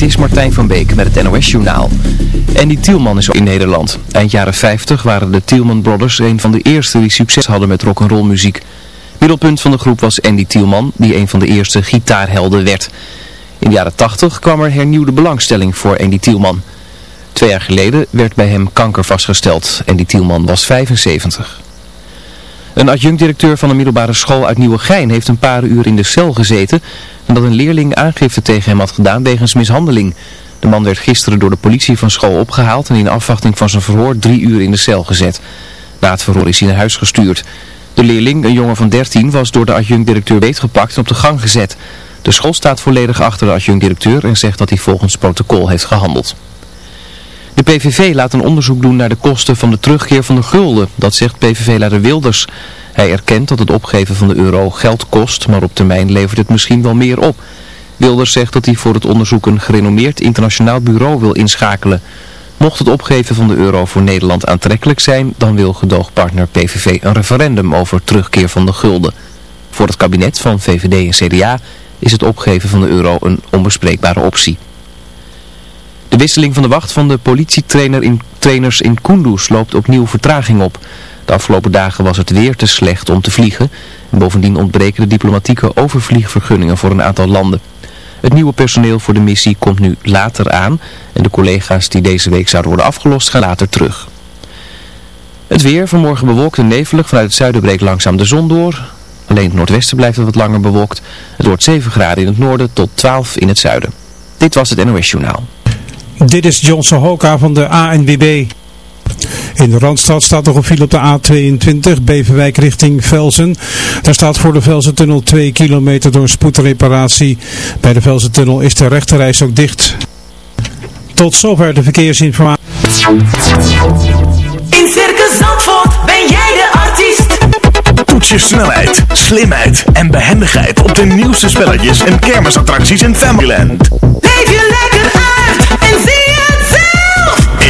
Dit is Martijn van Beek met het NOS Journaal. Andy Tielman is in Nederland. Eind jaren 50 waren de Tielman Brothers een van de eerste die succes hadden met rock'n'roll muziek. Middelpunt van de groep was Andy Tielman, die een van de eerste gitaarhelden werd. In de jaren 80 kwam er hernieuwde belangstelling voor Andy Tielman. Twee jaar geleden werd bij hem kanker vastgesteld. Andy Tielman was 75. Een adjunct-directeur van een middelbare school uit Nieuwegein heeft een paar uur in de cel gezeten nadat een leerling aangifte tegen hem had gedaan wegens mishandeling. De man werd gisteren door de politie van school opgehaald en in afwachting van zijn verhoor drie uur in de cel gezet. Na het verhoor is hij naar huis gestuurd. De leerling, een jongen van 13, was door de adjunct-directeur beetgepakt en op de gang gezet. De school staat volledig achter de adjunct-directeur en zegt dat hij volgens protocol heeft gehandeld. De PVV laat een onderzoek doen naar de kosten van de terugkeer van de gulden. Dat zegt PVV-leider Wilders. Hij erkent dat het opgeven van de euro geld kost, maar op termijn levert het misschien wel meer op. Wilders zegt dat hij voor het onderzoek een gerenommeerd internationaal bureau wil inschakelen. Mocht het opgeven van de euro voor Nederland aantrekkelijk zijn, dan wil gedoogpartner PVV een referendum over terugkeer van de gulden. Voor het kabinet van VVD en CDA is het opgeven van de euro een onbespreekbare optie. De wisseling van de wacht van de politietrainers in, trainers in Kunduz loopt opnieuw vertraging op. De afgelopen dagen was het weer te slecht om te vliegen. En bovendien ontbreken de diplomatieke overvliegvergunningen voor een aantal landen. Het nieuwe personeel voor de missie komt nu later aan. En de collega's die deze week zouden worden afgelost gaan later terug. Het weer, vanmorgen bewolkt en nevelig. Vanuit het zuiden breekt langzaam de zon door. Alleen het noordwesten blijft het wat langer bewolkt. Het wordt 7 graden in het noorden tot 12 in het zuiden. Dit was het NOS Journaal. Dit is Johnson Hoka van de ANWB. In de Randstad staat nog een file op de A22, Beverwijk richting Velzen. Daar staat voor de Velzentunnel 2 kilometer door spoedreparatie. Bij de Velzentunnel is de rechterreis ook dicht. Tot zover de verkeersinformatie. In Circus Zandvoort ben jij de artiest. Toets je snelheid, slimheid en behendigheid op de nieuwste spelletjes en kermisattracties in Familyland. Leef je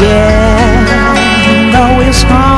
Yeah, know it's hard.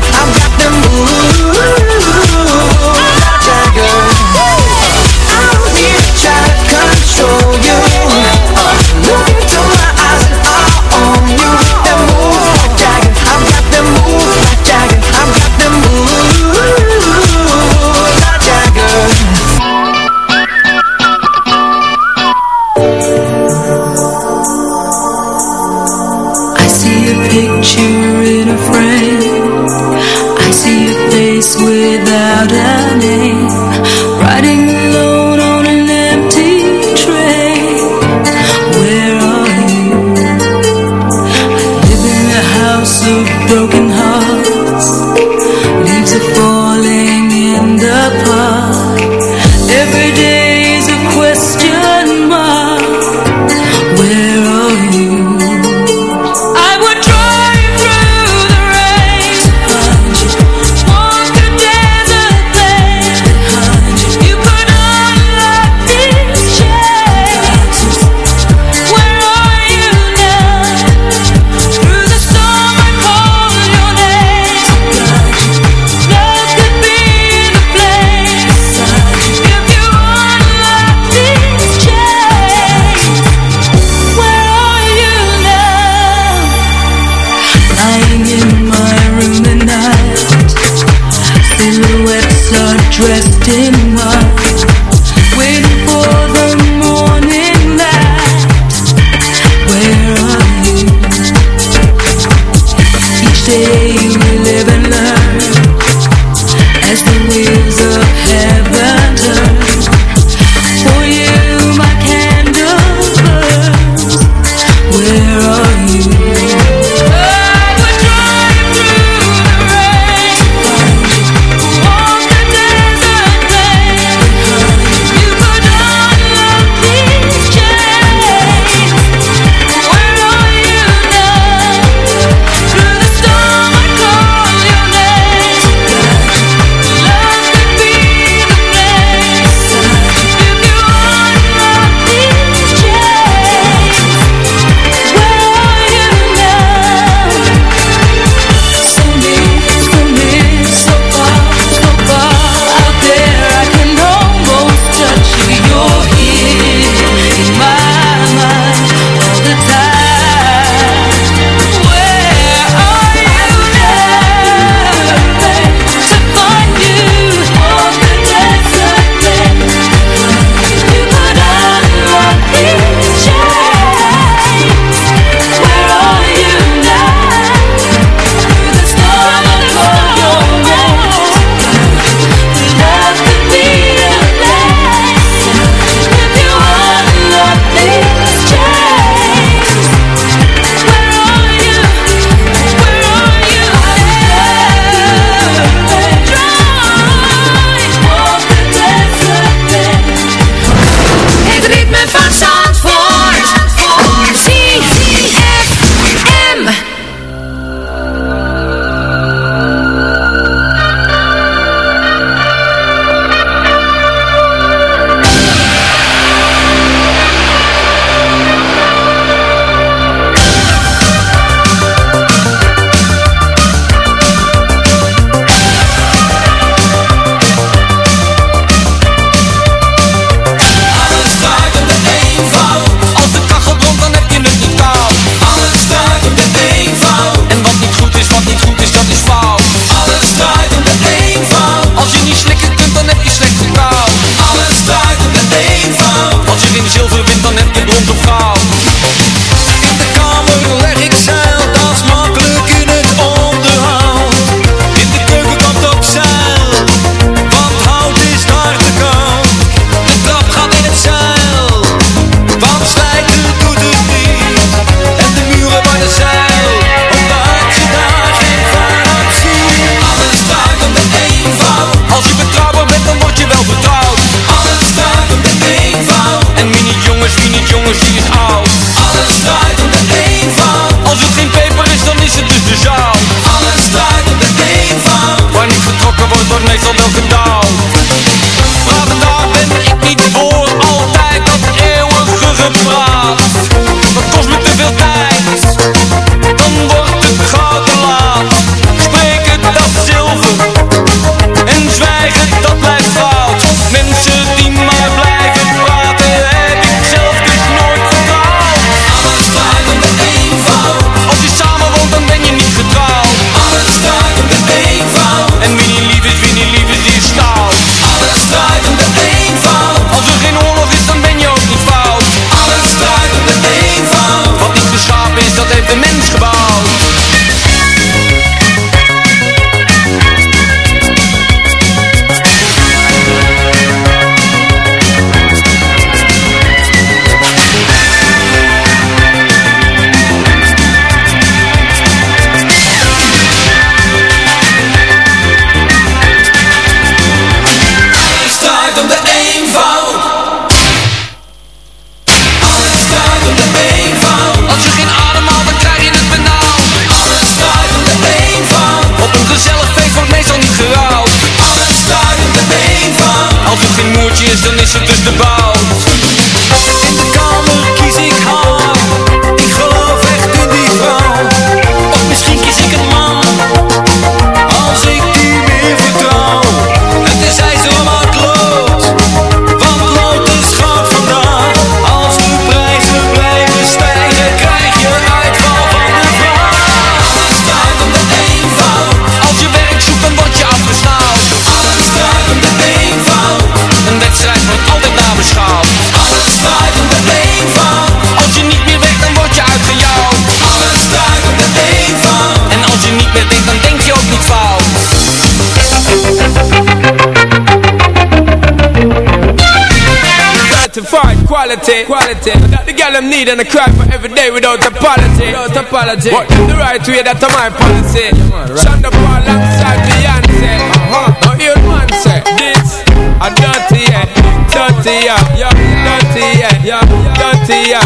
quality, quality. That the girl them need and I cry for every day without apology, without apology. What the right way, that's my policy. Shonda Paul alongside Beyonce. Uh-huh. Now hear one say this, a dirty yeah, dirty yeah, yeah, dirty yeah, yeah, dirty yeah.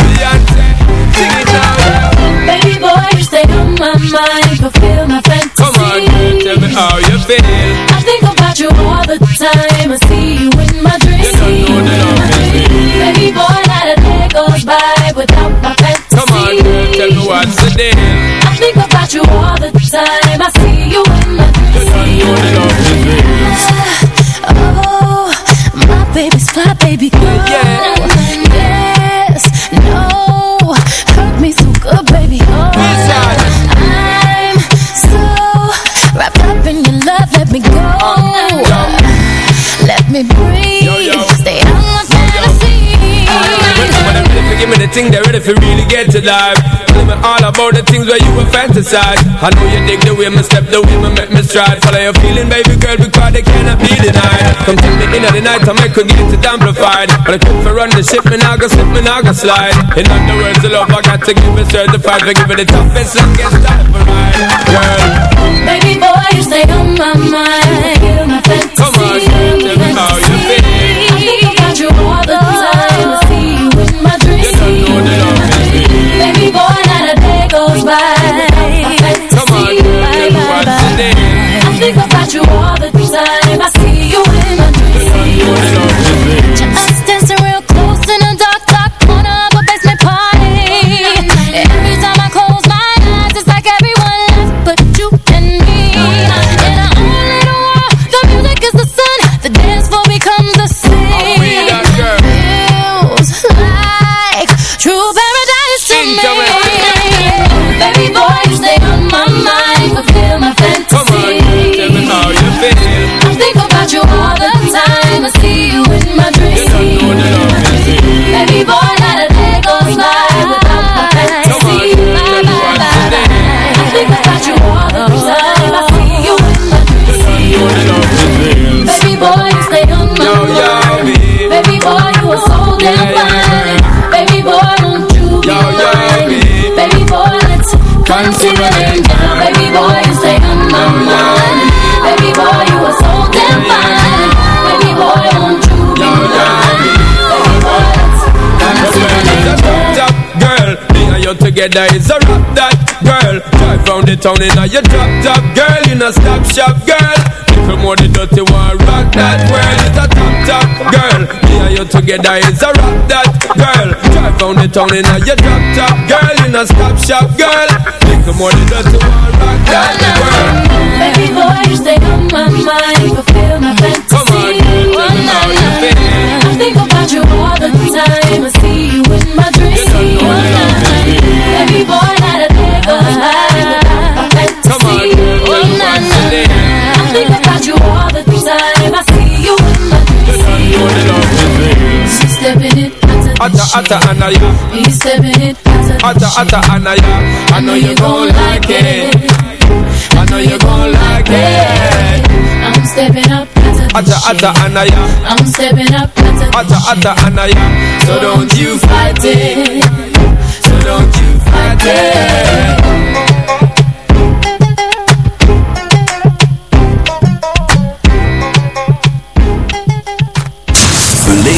Beyonce, sing it now. Baby boy, you stay on my mind, fulfill my fantasy. Come on, girl, tell me how you feel. I think about you all the time. I see ready for give me the thing, they ready for really get to life. Tell me all about the things where you were fantasize. I know you dig the way me step, the way me make me stride. Follow your feeling, baby girl, because they cannot be denied. Come take me in at the night, I make her get it amplified. But I quit for run the ship, me now go slip, me now go slide. In other words, the love I got to give it certified. For give it the toughest, longest time for ride. Girl, Baby boy, you stay on my mind. Together is a rock that girl. Drive round the town in a your drop top girl. You know stop shop girl. Little more the dirty one rock that world. It's a top, top girl. Me and you together is a rock that girl. Drive round the town in a your drop top girl. You know stop shop girl. Little more the dirty one rock that world. Baby boy, you stay on my mind, fulfill my fantasy. Come on, girl, tell me how you. I think about you all the time. I see you in my Atta, atta, anaya. He's stepping it Atta, atta, anaya. I know you gon' like it. I know you gon' like it. I'm stepping up. Atta, atta, anaya. I'm stepping up. Atta, atta, anaya. So don't you fight it. So don't you fight it.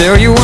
Tell you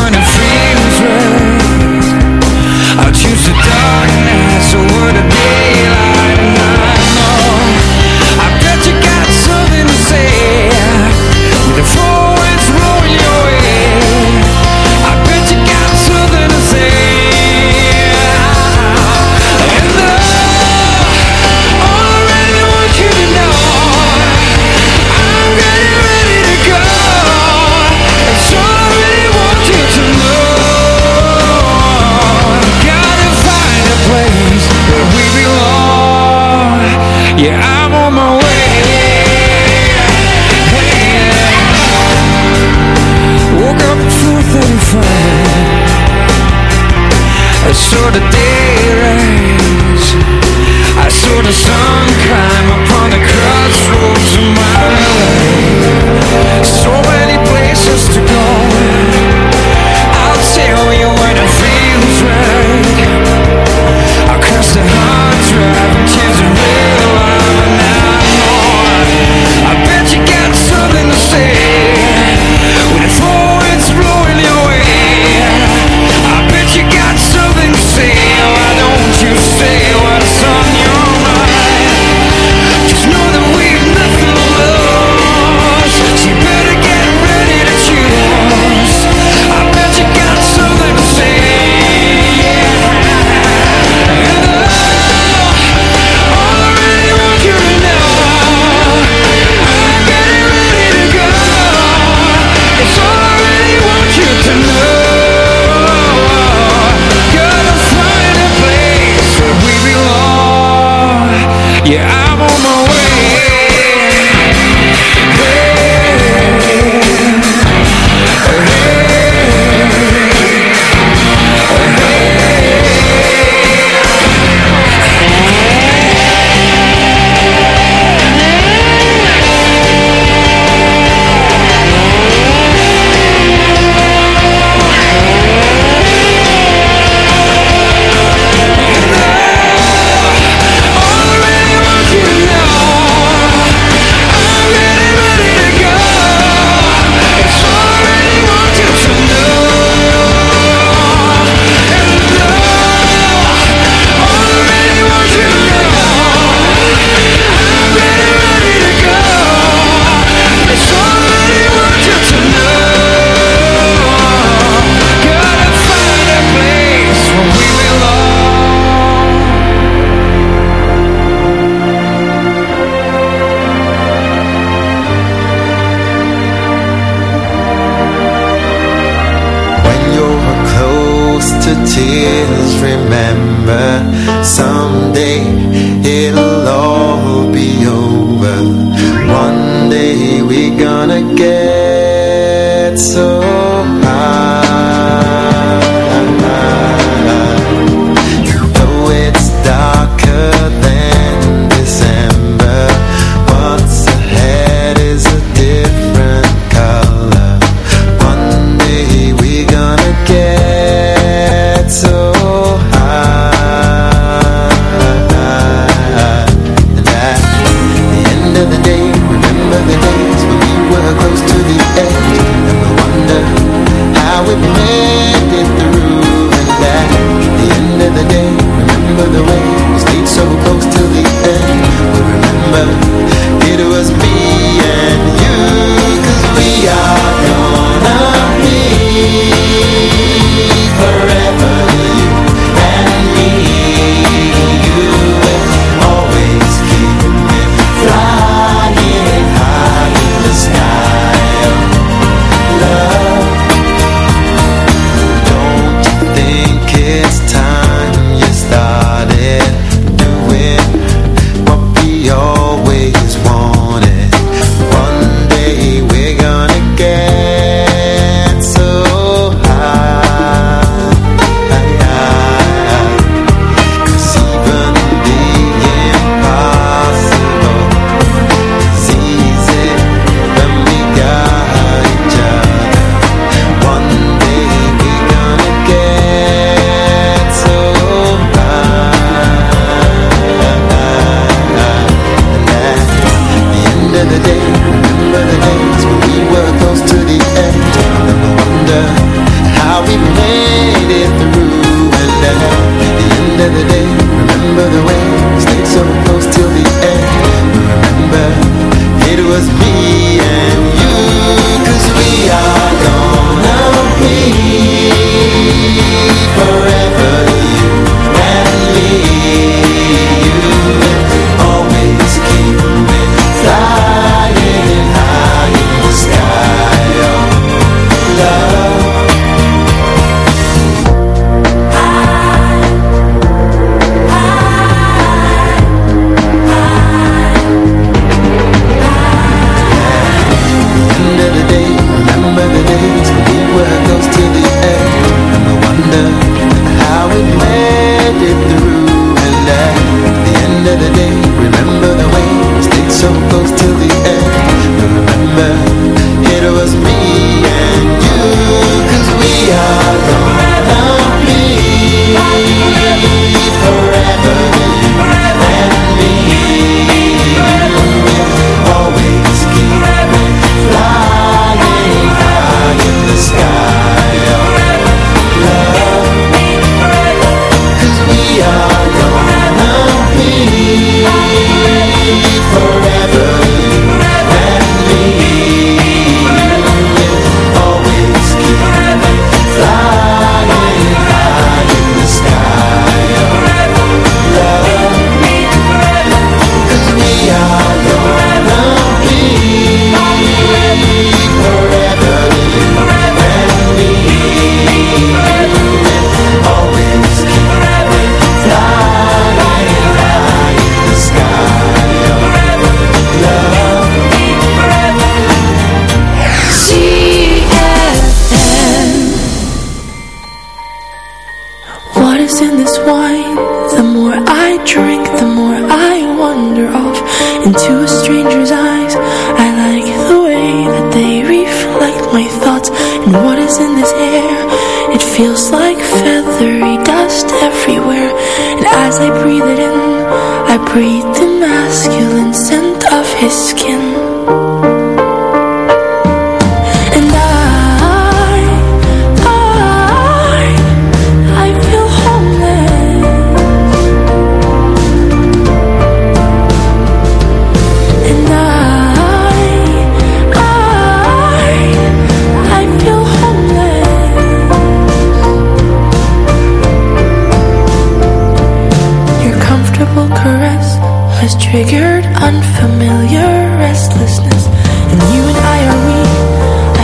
unfamiliar restlessness. And you and I are we.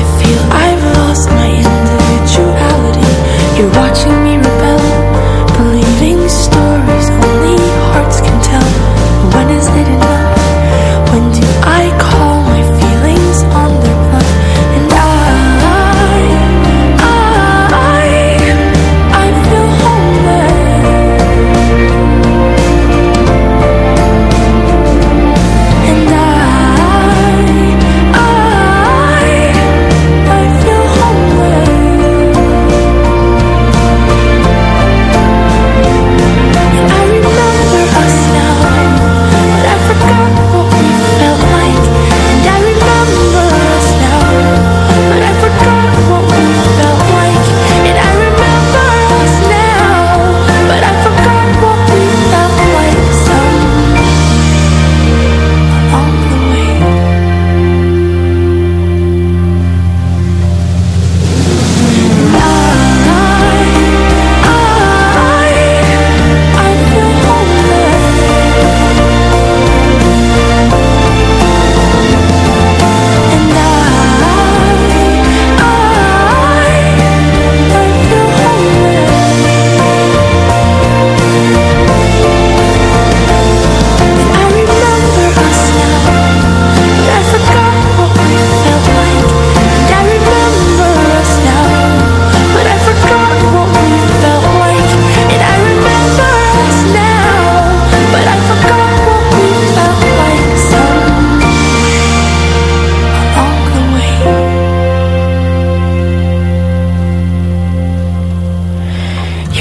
I feel I've lost my individuality. You're watching me rebel, believing stories.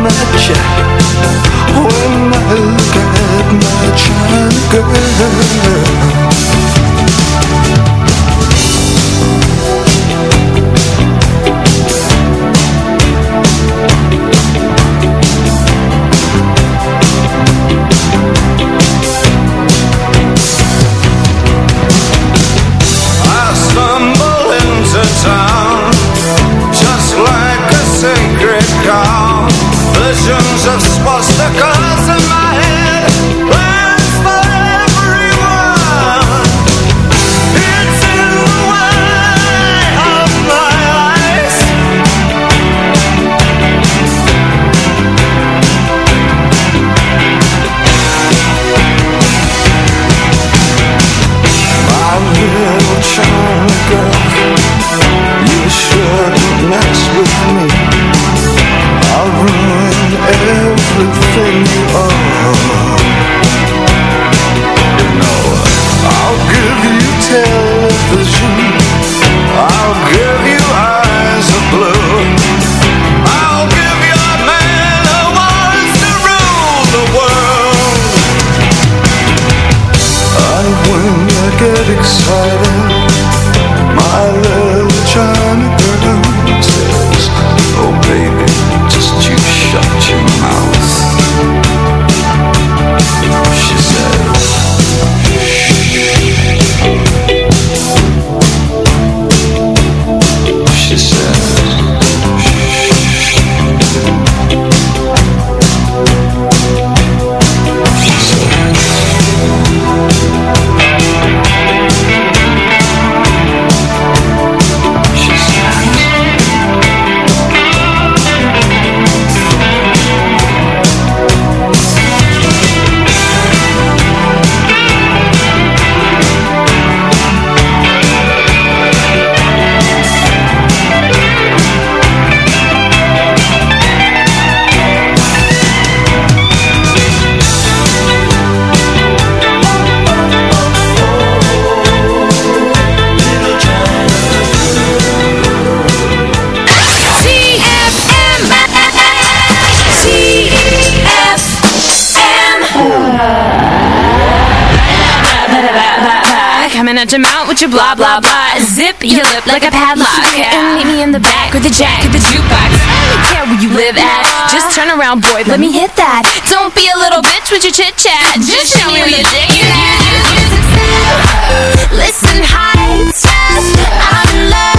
Oh, my When I look at my child girl blah blah blah. Zip your lip like a padlock. And meet me in the back with the jack of the jukebox. I don't care where you live at. Just turn around, boy. Let me hit that. Don't be a little bitch with your chit chat. Just show me where your dick is at. Listen, hi, I'm in love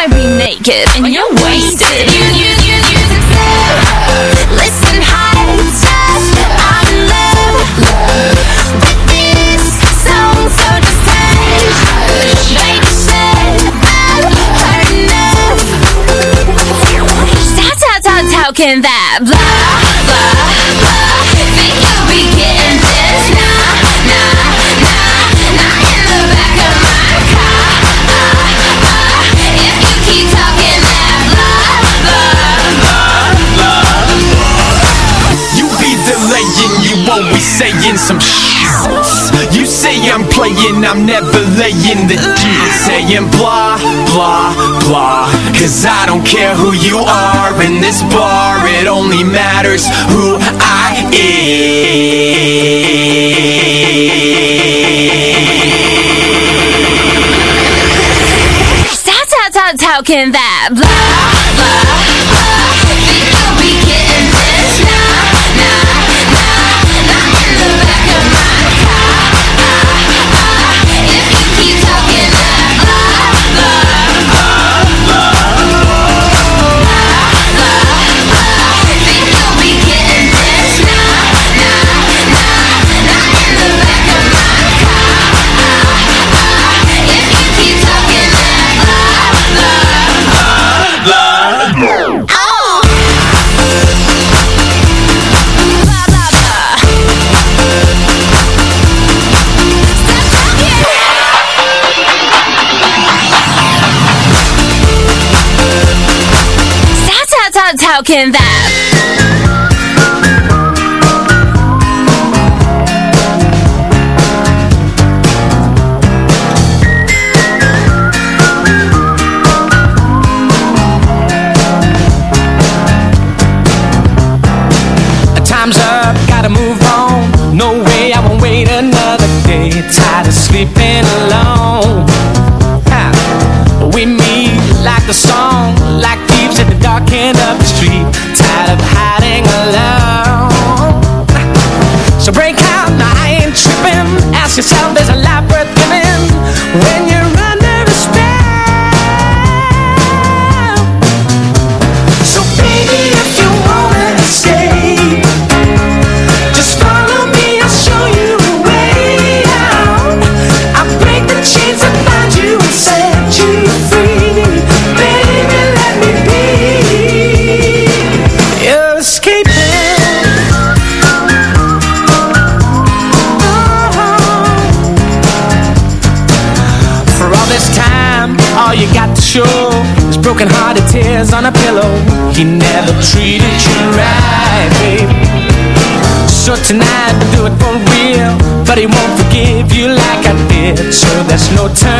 gonna be naked. And you're wasted. You, you, you, you Listen, hi, I'm in love. With this song So just take Baby said I've heard enough Stop, stop, stop, how can that I'm playing, I'm never laying the G. Saying blah, blah, blah. Cause I don't care who you are in this bar, it only matters who I am. Stop, stop, how can that blah, blah, can that? Tonight, do it for real. But he won't forgive you like I did. So there's no turning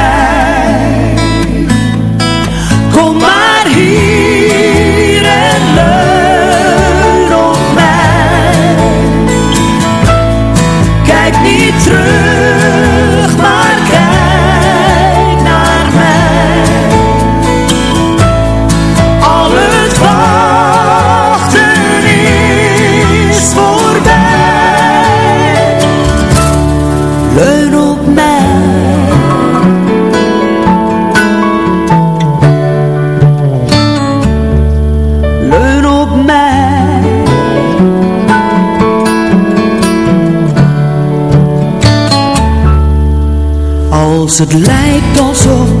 Als het lijkt alsof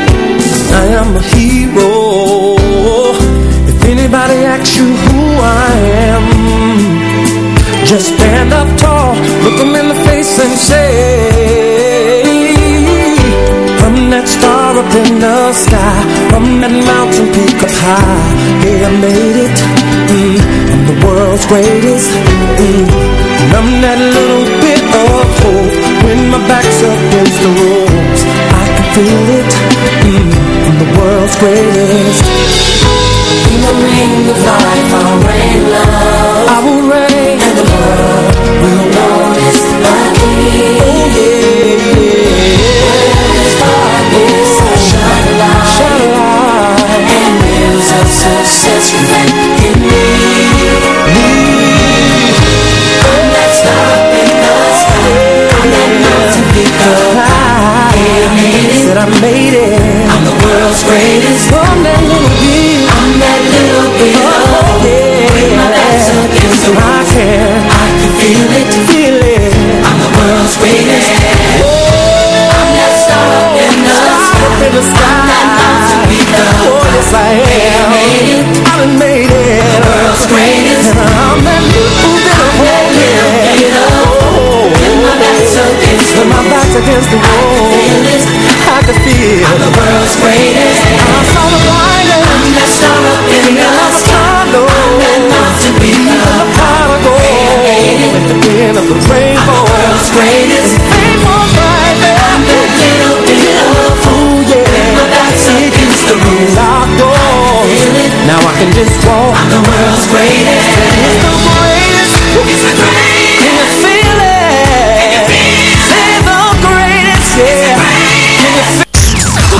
am a hero. If anybody asks you who I am Just stand up tall Look them in the face and say I'm that star up in the sky I'm that mountain peak up high Yeah, I made it. Mm, I'm the world's greatest. Mm, And I'm that little bit of hope. When my back's against the ropes I can feel it world's greatest. In the ring of life I'll reign love. I will reign. And the world will notice my king Oh yeah, yeah darkness, shine a light, shine a light, and wheels of success reflect in me. Me, I'm that star in the sky, I'm that mountain peak up high. I made it, said I made it. I'm the world's greatest. I'm that little bit, I'm that little bit of yeah. My back's against the I can, I can feel it, feel it. I'm the world's greatest. Oh, I'm that star in the sky. In the sky. Oh, yes, I am. I done made it. The world's greatest. And I'm that little the my back's against the wall. I can feel I'm the world's greatest. I saw the lightning. I'm that star up in the sky. I'm that mountain peak. I'm the pot of gold. At the end of the rainbow. I'm the world's greatest. Rainbow's right there. I'm that little bit of hope. yeah. My back's against the locked doors. Now I can just walk. I'm the world's greatest. It's the greatest.